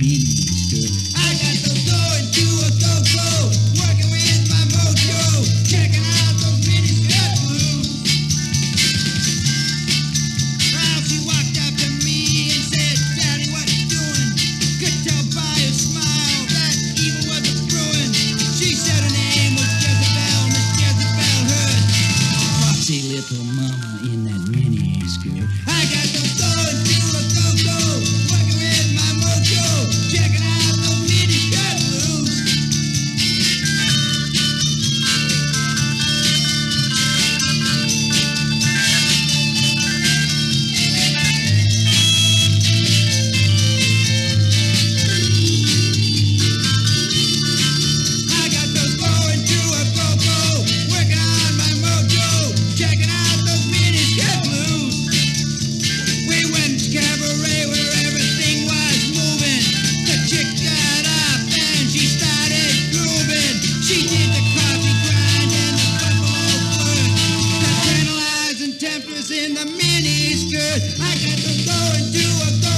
means to. I got the flow and a go go, working with my mojo, checking out those minutes got blue. Well, she walked up to me and said, Daddy, what you doing? Could tell by her smile that evil wasn't brewing. She said her name was Jezebel, Miss Jezebel Hood. Foxy little mama in that mini skirt. in the miniskirt. I got to go and do a